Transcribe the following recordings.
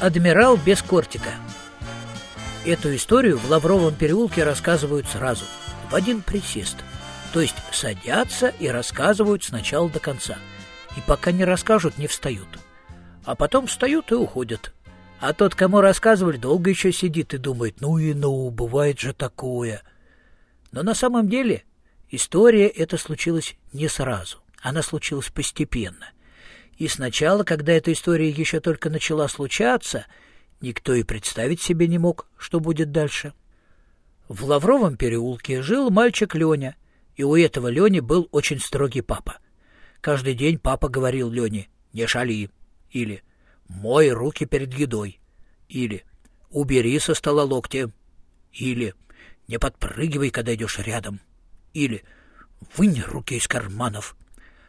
Адмирал без кортика. Эту историю в Лавровом переулке рассказывают сразу, в один присест. То есть садятся и рассказывают сначала до конца. И пока не расскажут, не встают. А потом встают и уходят. А тот, кому рассказывали, долго еще сидит и думает, ну и ну, бывает же такое. Но на самом деле история эта случилась не сразу. Она случилась постепенно. И сначала, когда эта история еще только начала случаться, никто и представить себе не мог, что будет дальше. В Лавровом переулке жил мальчик Леня, и у этого Лени был очень строгий папа. Каждый день папа говорил Лене «не шали» или «мой руки перед едой» или «убери со стола локти» или «не подпрыгивай, когда идешь рядом» или «вынь руки из карманов»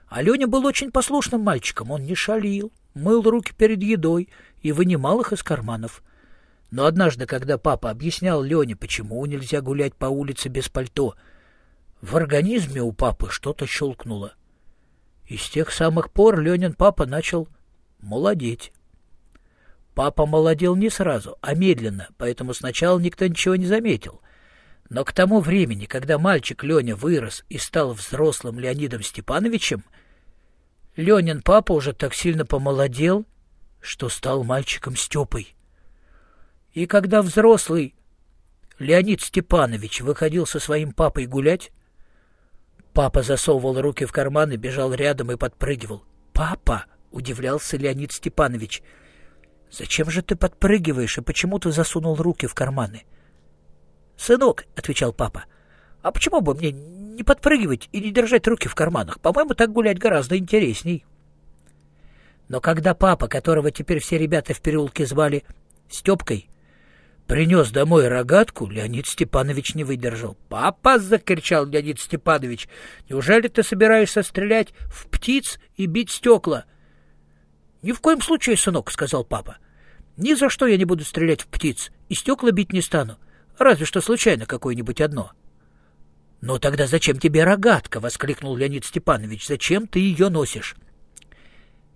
А Леня был очень послушным мальчиком, он не шалил, мыл руки перед едой и вынимал их из карманов. Но однажды, когда папа объяснял Лене, почему нельзя гулять по улице без пальто, в организме у папы что-то щелкнуло. И с тех самых пор Ленин папа начал молодеть. Папа молодел не сразу, а медленно, поэтому сначала никто ничего не заметил. Но к тому времени, когда мальчик Леня вырос и стал взрослым Леонидом Степановичем, Ленин папа уже так сильно помолодел, что стал мальчиком Степой. И когда взрослый Леонид Степанович выходил со своим папой гулять, папа засовывал руки в карман и бежал рядом и подпрыгивал. «Папа!» — удивлялся Леонид Степанович. «Зачем же ты подпрыгиваешь и почему ты засунул руки в карманы?» «Сынок», — отвечал папа, — «а почему бы мне не подпрыгивать и не держать руки в карманах. По-моему, так гулять гораздо интересней. Но когда папа, которого теперь все ребята в переулке звали Степкой, принес домой рогатку, Леонид Степанович не выдержал. «Папа!» — закричал Леонид Степанович. «Неужели ты собираешься стрелять в птиц и бить стекла?» «Ни в коем случае, сынок», — сказал папа. «Ни за что я не буду стрелять в птиц и стекла бить не стану, разве что случайно какое-нибудь одно». «Ну тогда зачем тебе рогатка?» — воскликнул Леонид Степанович. «Зачем ты ее носишь?»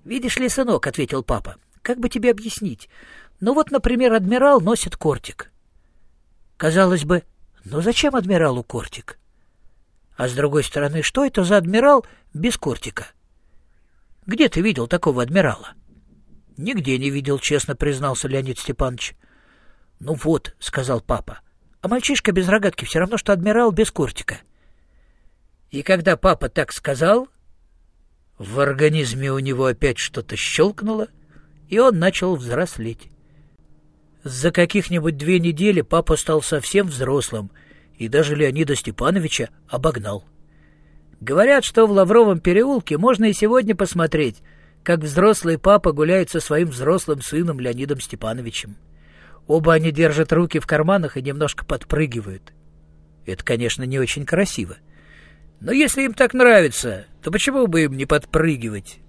«Видишь ли, сынок», — ответил папа, — «как бы тебе объяснить? Ну вот, например, адмирал носит кортик». Казалось бы, ну зачем адмиралу кортик? А с другой стороны, что это за адмирал без кортика? Где ты видел такого адмирала? Нигде не видел, честно признался Леонид Степанович. Ну вот, сказал папа, а мальчишка без рогатки все равно, что адмирал без кортика. И когда папа так сказал, в организме у него опять что-то щелкнуло, и он начал взрослеть. За каких-нибудь две недели папа стал совсем взрослым, и даже Леонида Степановича обогнал. Говорят, что в Лавровом переулке можно и сегодня посмотреть, как взрослый папа гуляет со своим взрослым сыном Леонидом Степановичем. Оба они держат руки в карманах и немножко подпрыгивают. Это, конечно, не очень красиво. Но если им так нравится, то почему бы им не подпрыгивать?